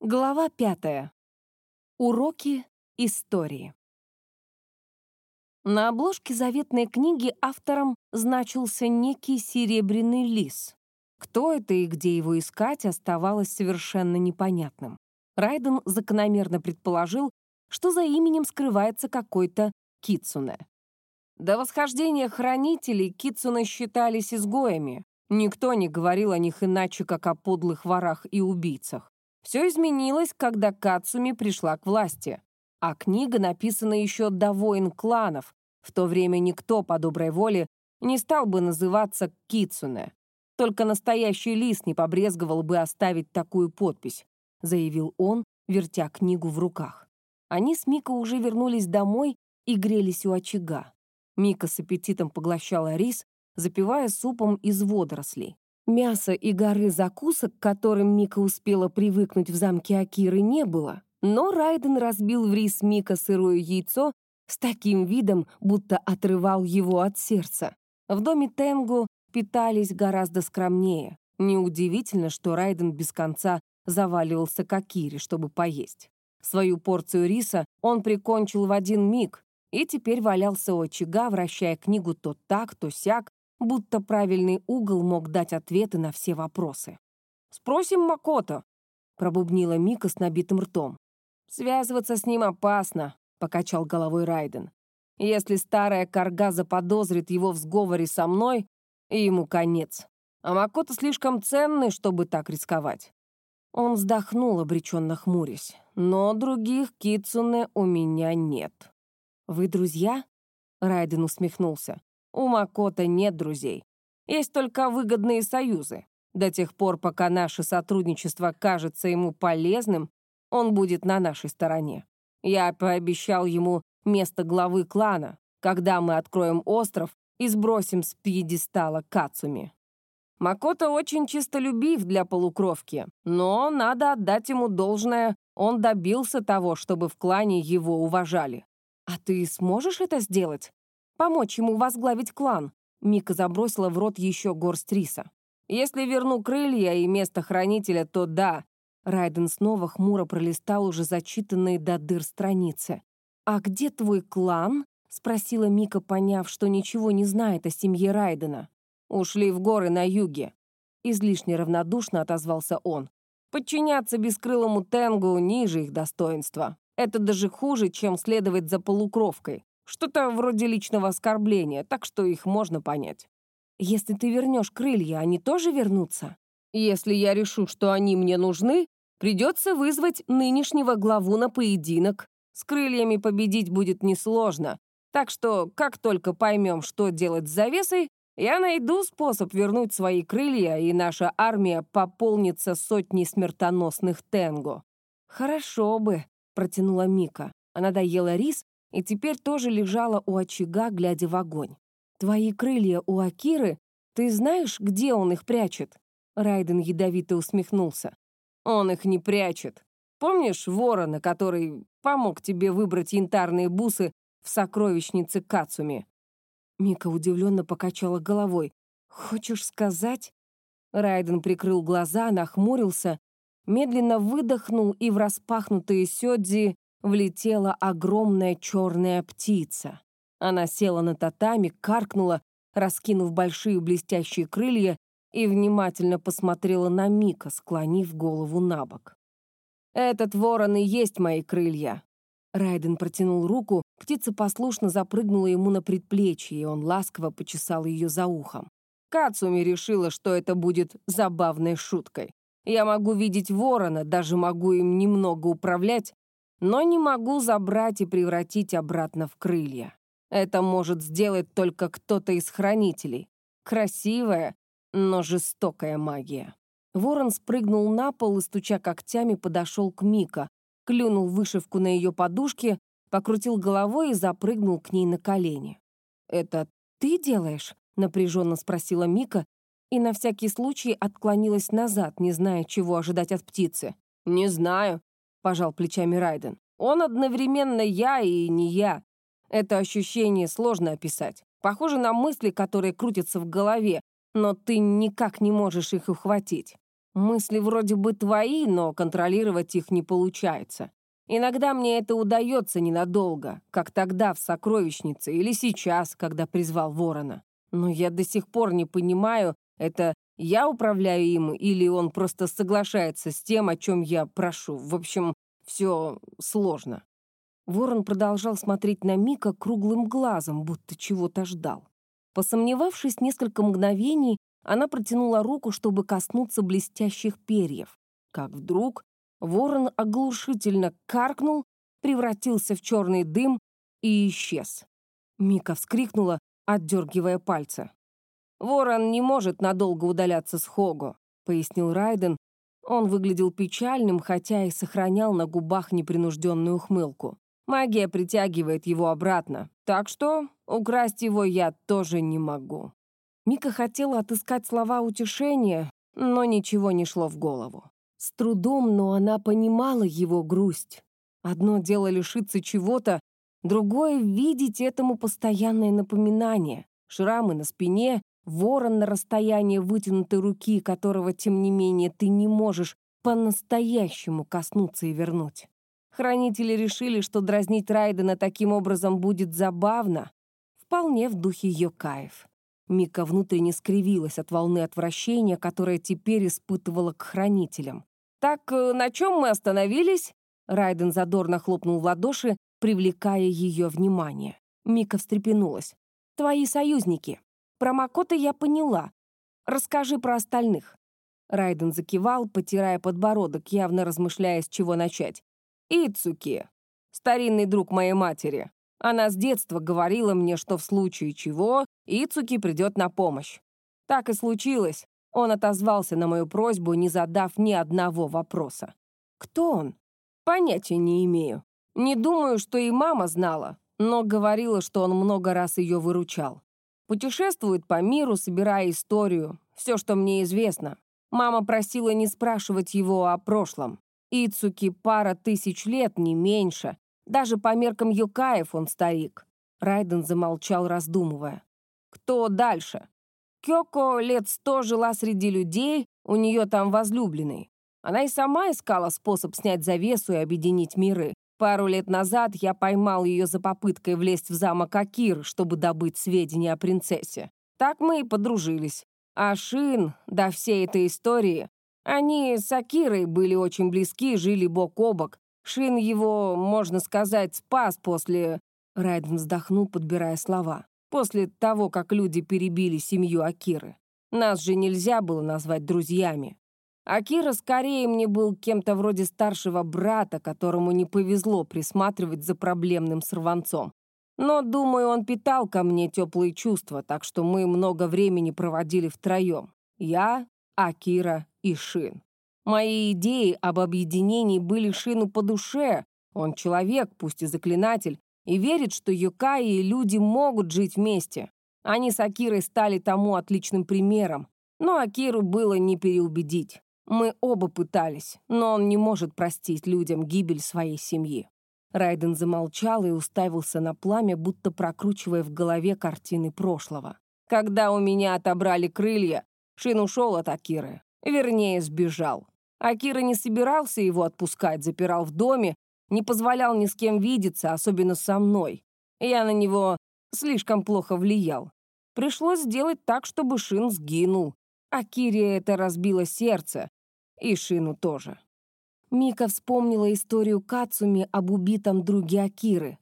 Глава пятая. Уроки истории. На обложке заветной книги автором значился некий серебряный лис. Кто это и где его искать, оставалось совершенно непонятным. Райден закономерно предположил, что за именем скрывается какой-то Кицуне. До восхождения хранителей Кицуне считались изгоями. Никто не говорил о них иначе, как о подлых ворах и убийцах. Все изменилось, когда Кацуми пришла к власти. А книга написана еще до войн кланов. В то время никто по доброй воле не стал бы называться Кицуне. Только настоящий лис не побрезговал бы оставить такую подпись, заявил он, вертя книгу в руках. Они с Мика уже вернулись домой и грелись у очага. Мика с аппетитом поглощала рис, запивая супом из водорослей. Мяса и горы закусок, к которым Мика успела привыкнуть в замке Акиры, не было, но Райден разбил в рис Мика сырое яйцо с таким видом, будто отрывал его от сердца. В доме Тенгу питались гораздо скромнее. Неудивительно, что Райден без конца заваливался к Акире, чтобы поесть. Свою порцию риса он прикончил в один миг и теперь валялся у очага, вращая книгу то так, то сяк, будто правильный угол мог дать ответы на все вопросы. «Спросим Макото», — пробубнила Мика с набитым ртом. «Связываться с ним опасно», — покачал головой Райден. «Если старая корга заподозрит его в сговоре со мной, ему конец. А Макото слишком ценный, чтобы так рисковать». Он вздохнул, обреченно хмурясь. «Но других Кицуне у меня нет». «Вы друзья?» Райден усмехнулся. У Макота нет друзей. Есть только выгодные союзы. До тех пор, пока наше сотрудничество кажется ему полезным, он будет на нашей стороне. Я пообещал ему место главы клана, когда мы откроем остров и сбросим с пьедестала Кацуми. Макото очень чистолюбив для полукровки, но надо отдать ему должное, он добился того, чтобы в клане его уважали. А ты сможешь это сделать? Помочь ему возглавить клан. Мика забросила в рот еще горсть риса. Если верну крылья и место хранителя, то да. Райден снова хмуро пролистал уже зачитанные до дыр страницы. «А где твой клан?» — спросила Мика, поняв, что ничего не знает о семье Райдена. «Ушли в горы на юге». Излишне равнодушно отозвался он. «Подчиняться бескрылому Тенгу ниже их достоинства. Это даже хуже, чем следовать за полукровкой. Что-то вроде личного оскорбления, так что их можно понять. Если ты вернешь крылья, они тоже вернутся? Если я решу, что они мне нужны, придется вызвать нынешнего главу на поединок. С крыльями победить будет несложно. Так что, как только поймем, что делать с завесой, я найду способ вернуть свои крылья, и наша армия пополнится сотней смертоносных тенго. «Хорошо бы», — протянула Мика. Она доела рис и теперь тоже лежала у очага, глядя в огонь. «Твои крылья у Акиры? Ты знаешь, где он их прячет?» Райден ядовито усмехнулся. «Он их не прячет. Помнишь ворона, который помог тебе выбрать янтарные бусы в сокровищнице Кацуми?» Мика удивленно покачала головой. «Хочешь сказать?» Райден прикрыл глаза, нахмурился, медленно выдохнул и в распахнутые сёдзи влетела огромная черная птица. Она села на татами, каркнула, раскинув большие блестящие крылья и внимательно посмотрела на Мика, склонив голову на бок. «Этот ворон и есть мои крылья». Райден протянул руку, птица послушно запрыгнула ему на предплечье, и он ласково почесал ее за ухом. Кацуми решила, что это будет забавной шуткой. Я могу видеть ворона, даже могу им немного управлять, но не могу забрать и превратить обратно в крылья. Это может сделать только кто-то из хранителей. Красивая, но жестокая магия. Ворон спрыгнул на пол и, стуча когтями, подошел к Мика, клюнул вышивку на ее подушке, покрутил головой и запрыгнул к ней на колени. «Это ты делаешь?» — напряженно спросила Мика и на всякий случай отклонилась назад, не зная, чего ожидать от птицы. «Не знаю. — пожал плечами Райден. «Он одновременно я и не я. Это ощущение сложно описать. Похоже на мысли, которые крутятся в голове, но ты никак не можешь их ухватить. Мысли вроде бы твои, но контролировать их не получается. Иногда мне это удается ненадолго, как тогда в сокровищнице или сейчас, когда призвал ворона. Но я до сих пор не понимаю, это я управляю им или он просто соглашается с тем, о чем я прошу. В общем, все сложно. Ворон продолжал смотреть на Мика круглым глазом, будто чего-то ждал. Посомневавшись несколько мгновений, она протянула руку, чтобы коснуться блестящих перьев. Как вдруг ворон оглушительно каркнул, превратился в черный дым и исчез. Мика вскрикнула, отдергивая пальцы. «Ворон не может надолго удаляться с Хого», — пояснил Райден. Он выглядел печальным, хотя и сохранял на губах непринужденную ухмылку. Магия притягивает его обратно, так что украсть его я тоже не могу. Мика хотела отыскать слова утешения, но ничего не шло в голову. С трудом, но она понимала его грусть. Одно дело лишиться чего-то, другое — видеть этому постоянное напоминание. Шрамы на спине, ворон на расстоянии вытянутой руки, которого, тем не менее, ты не можешь по-настоящему коснуться и вернуть. Хранители решили, что дразнить Райдена таким образом будет забавно. Вполне в духе Йокаев. Мика внутренне скривилась от волны отвращения, которое теперь испытывала к хранителям. «Так э, на чем мы остановились?» Райден задорно хлопнул в ладоши, привлекая ее внимание. Мика встрепенулась. «Твои союзники. Про Макота я поняла. Расскажи про остальных». Райден закивал, потирая подбородок, явно размышляя, с чего начать. «Ицуки. Старинный друг моей матери. Она с детства говорила мне, что в случае чего Ицуки придет на помощь. Так и случилось. Он отозвался на мою просьбу, не задав ни одного вопроса. Кто он? Понятия не имею. Не думаю, что и мама знала, но говорила, что он много раз ее выручал. Путешествует по миру, собирая историю, все, что мне известно. Мама просила не спрашивать его о прошлом. Ицуки пара тысяч лет, не меньше, даже по меркам Юкаев он старик. Райден замолчал, раздумывая. Кто дальше? Кёко лет сто жила среди людей, у нее там возлюбленный. Она и сама искала способ снять завесу и объединить миры. Пару лет назад я поймал ее за попыткой влезть в замок Акир, чтобы добыть сведения о принцессе. Так мы и подружились. А Шин, до всей этой истории, они с Акирой были очень близки, жили бок о бок, Шин его, можно сказать, спас после...» Райден вздохнул, подбирая слова. «После того, как люди перебили семью Акиры. Нас же нельзя было назвать друзьями. Акира скорее мне был кем-то вроде старшего брата, которому не повезло присматривать за проблемным сорванцом. Но, думаю, он питал ко мне теплые чувства, так что мы много времени проводили втроем. Я, Акира и Шин. Мои идеи об объединении были Шину по душе. Он человек, пусть и заклинатель, и верит, что Юкаи и люди могут жить вместе. Они с Акирой стали тому отличным примером. Но Акиру было не переубедить. Мы оба пытались, но он не может простить людям гибель своей семьи. Райден замолчал и уставился на пламя, будто прокручивая в голове картины прошлого. Когда у меня отобрали крылья, Шин ушел от Акиры. Вернее, сбежал. Акира не собирался его отпускать, запирал в доме, не позволял ни с кем видеться, особенно со мной. Я на него слишком плохо влиял. Пришлось сделать так, чтобы Шин сгинул. Акире это разбило сердце. И Шину тоже. Мика вспомнила историю Кацуми об убитом друге Акиры.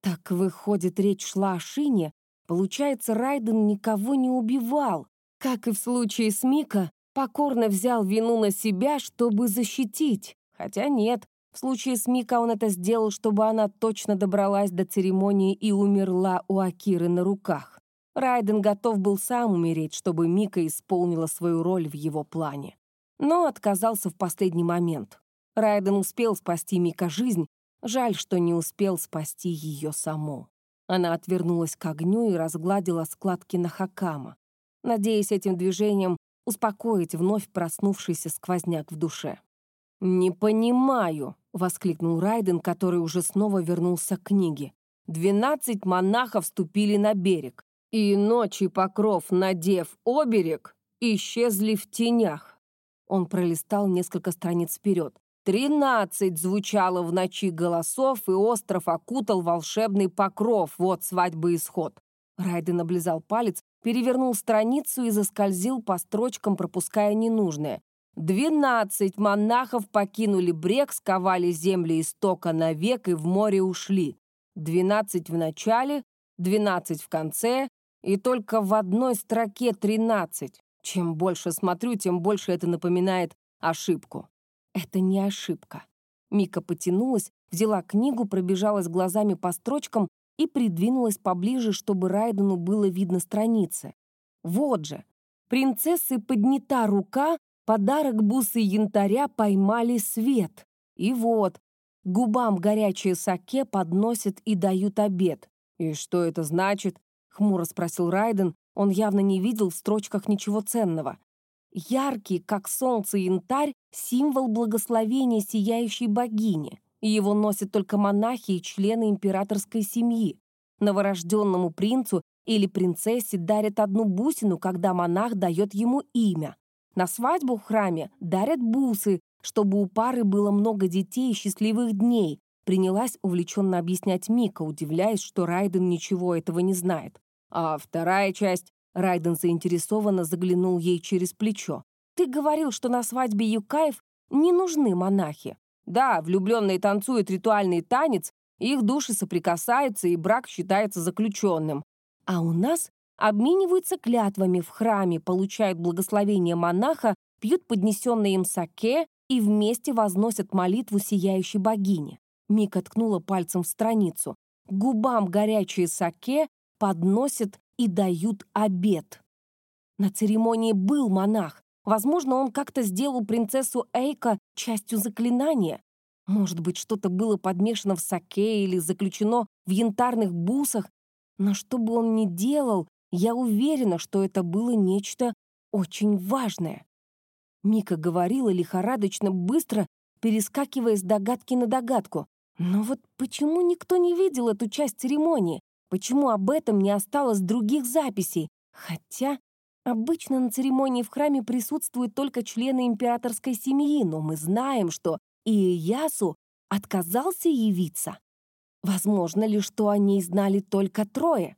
Так, выходит, речь шла о Шине? Получается, Райден никого не убивал. Как и в случае с Мика, покорно взял вину на себя, чтобы защитить. Хотя нет, в случае с Мика он это сделал, чтобы она точно добралась до церемонии и умерла у Акиры на руках. Райден готов был сам умереть, чтобы Мика исполнила свою роль в его плане. Но отказался в последний момент. Райден успел спасти Мика жизнь, жаль, что не успел спасти ее саму. Она отвернулась к огню и разгладила складки на Хакама, надеясь этим движением успокоить вновь проснувшийся сквозняк в душе. «Не понимаю», — воскликнул Райден, который уже снова вернулся к книге. «Двенадцать монахов вступили на берег, и ночи покров, надев оберег, исчезли в тенях. Он пролистал несколько страниц вперед. Тринадцать звучало в ночи голосов, и остров окутал волшебный покров. Вот свадьба исход. Райден облизал палец, перевернул страницу и заскользил по строчкам, пропуская ненужное. Двенадцать монахов покинули брег, сковали земли истока навек и в море ушли. Двенадцать в начале, двенадцать в конце, и только в одной строке тринадцать. Чем больше смотрю, тем больше это напоминает ошибку. Это не ошибка. Мика потянулась, взяла книгу, пробежалась глазами по строчкам и придвинулась поближе, чтобы Райдену было видно страницы. Вот же. Принцессы поднята рука, подарок бусы янтаря поймали свет. И вот, губам горячее саке подносят и дают обед. «И что это значит?» — хмуро спросил Райден. Он явно не видел в строчках ничего ценного. Яркий, как солнце, янтарь — символ благословения сияющей богини. Его носят только монахи и члены императорской семьи. Новорожденному принцу или принцессе дарят одну бусину, когда монах дает ему имя. На свадьбу в храме дарят бусы, чтобы у пары было много детей и счастливых дней, принялась увлеченно объяснять Мика, удивляясь, что Райден ничего этого не знает. А вторая часть Райден заинтересованно заглянул ей через плечо. «Ты говорил, что на свадьбе Юкаев не нужны монахи». «Да, влюбленные танцуют ритуальный танец, их души соприкасаются, и брак считается заключенным. А у нас обмениваются клятвами в храме, получают благословение монаха, пьют поднесенное им саке и вместе возносят молитву сияющей богине». Мика ткнула пальцем в страницу. губам горячее саке подносят и дают обед. На церемонии был монах. Возможно, он как-то сделал принцессу Эйка частью заклинания. Может быть, что-то было подмешано в саке или заключено в янтарных бусах. Но что бы он ни делал, я уверена, что это было нечто очень важное. Мика говорила лихорадочно, быстро, перескакивая с догадки на догадку. Но вот почему никто не видел эту часть церемонии? Почему об этом не осталось других записей? Хотя обычно на церемонии в храме присутствуют только члены императорской семьи, но мы знаем, что Иясу отказался явиться. Возможно ли, что о ней знали только трое?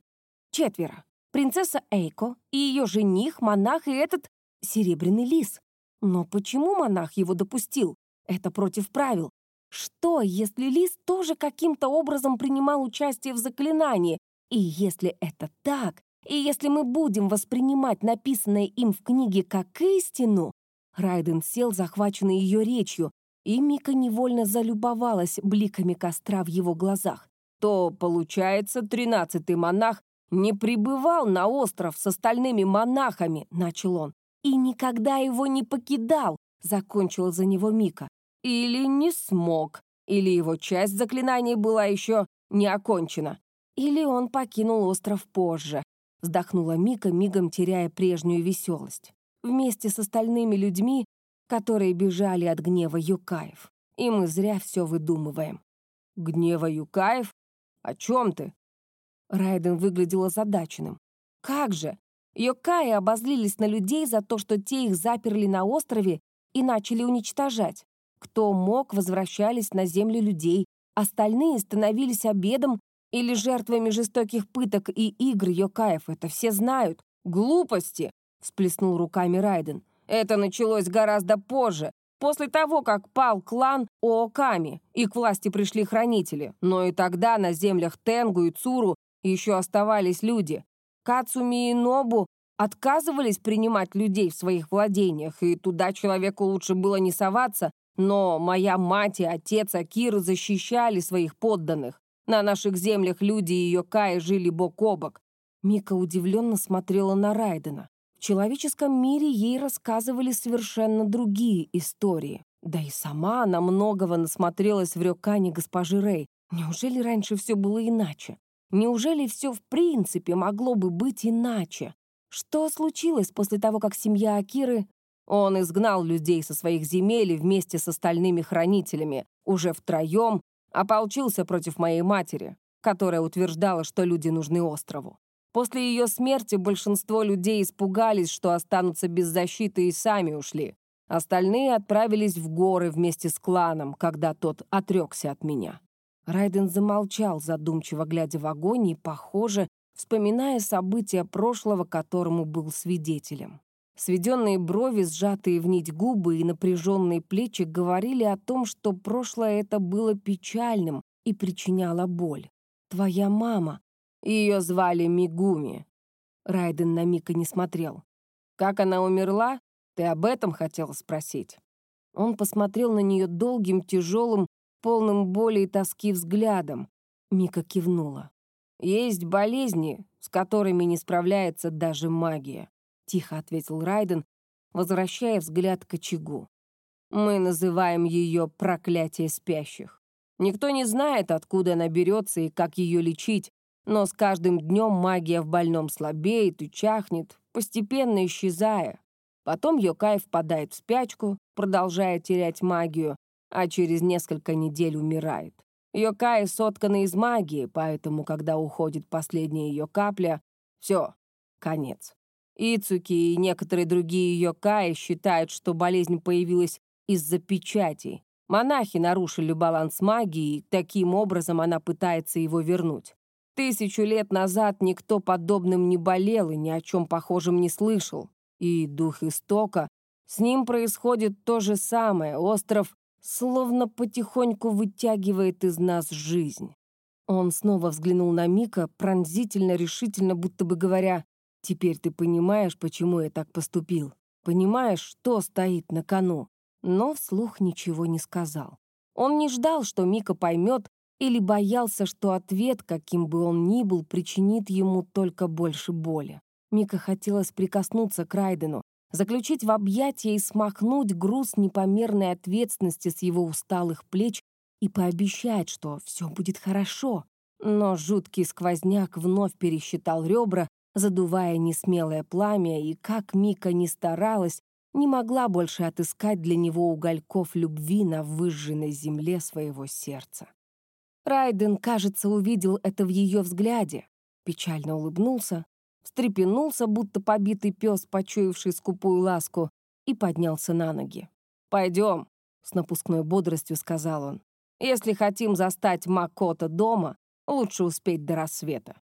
Четверо. Принцесса Эйко и ее жених, монах и этот серебряный лис. Но почему монах его допустил? Это против правил. Что, если лис тоже каким-то образом принимал участие в заклинании? И если это так, и если мы будем воспринимать написанное им в книге как истину... Райден сел, захваченный ее речью, и Мика невольно залюбовалась бликами костра в его глазах. То, получается, тринадцатый монах не пребывал на остров с остальными монахами, начал он, и никогда его не покидал, закончила за него Мика. Или не смог, или его часть заклинаний была еще не окончена. Или он покинул остров позже, вздохнула Мика, мигом теряя прежнюю веселость. Вместе с остальными людьми, которые бежали от гнева Юкаев. И мы зря все выдумываем. Гнева Юкаев? О чем ты? Райден выглядел озадаченным. Как же? Йокаи обозлились на людей за то, что те их заперли на острове и начали уничтожать. Кто мог, возвращались на землю людей, остальные становились обедом или жертвами жестоких пыток и игр Йокаев. Это все знают. Глупости!» — всплеснул руками Райден. «Это началось гораздо позже, после того, как пал клан Ооками, и к власти пришли хранители. Но и тогда на землях Тенгу и Цуру еще оставались люди. Кацуми и Нобу отказывались принимать людей в своих владениях, и туда человеку лучше было не соваться, но моя мать и отец Акиры защищали своих подданных. На наших землях люди и ее Каи жили бок о бок. Мика удивленно смотрела на Райдена. В человеческом мире ей рассказывали совершенно другие истории. Да и сама она многого насмотрелась в рёкане госпожи Рэй. Неужели раньше все было иначе? Неужели все в принципе могло бы быть иначе? Что случилось после того, как семья Акиры он изгнал людей со своих земель и вместе с остальными хранителями, уже втроем, ополчился против моей матери, которая утверждала, что люди нужны острову. После ее смерти большинство людей испугались, что останутся без защиты и сами ушли. Остальные отправились в горы вместе с кланом, когда тот отрекся от меня. Райден замолчал, задумчиво глядя в огонь и, похоже, вспоминая события прошлого, которому был свидетелем. Сведенные брови, сжатые в нить губы и напряженные плечи говорили о том, что прошлое это было печальным и причиняло боль. «Твоя мама». Ее звали Мигуми. Райден на Мика не смотрел. «Как она умерла? Ты об этом хотел спросить?» Он посмотрел на нее долгим, тяжелым, полным боли и тоски взглядом. Мика кивнула. «Есть болезни, с которыми не справляется даже магия», — тихо ответил Райден, возвращая взгляд к очагу. «Мы называем ее проклятие спящих. Никто не знает, откуда она берется и как ее лечить, но с каждым днем магия в больном слабеет и чахнет, постепенно исчезая. Потом Йокай впадает в спячку, продолжая терять магию, а через несколько недель умирает. Йокаи сотканы из магии, поэтому, когда уходит последняя ее капля, все, конец. Ицуки и некоторые другие Йокаи считают, что болезнь появилась из-за печатей. Монахи нарушили баланс магии, и таким образом она пытается его вернуть. Тысячу лет назад никто подобным не болел и ни о чем похожем не слышал. И дух истока, с ним происходит то же самое. Остров словно потихоньку вытягивает из нас жизнь. Он снова взглянул на Мика, пронзительно, решительно, будто бы говоря, «Теперь ты понимаешь, почему я так поступил. Понимаешь, что стоит на кону». Но вслух ничего не сказал. Он не ждал, что Мика поймет, или боялся, что ответ, каким бы он ни был, причинит ему только больше боли. Мика хотелось прикоснуться к Райдену, заключить в объятия и смахнуть груз непомерной ответственности с его усталых плеч и пообещать, что все будет хорошо. Но жуткий сквозняк вновь пересчитал ребра, задувая несмелое пламя, и как Мика не старалась, не могла больше отыскать для него угольков любви на выжженной земле своего сердца. Райден, кажется, увидел это в ее взгляде, печально улыбнулся, встрепенулся, будто побитый пес, почуявший скупую ласку, и поднялся на ноги. «Пойдем», — с напускной бодростью сказал он. «Если хотим застать Макота дома, лучше успеть до рассвета».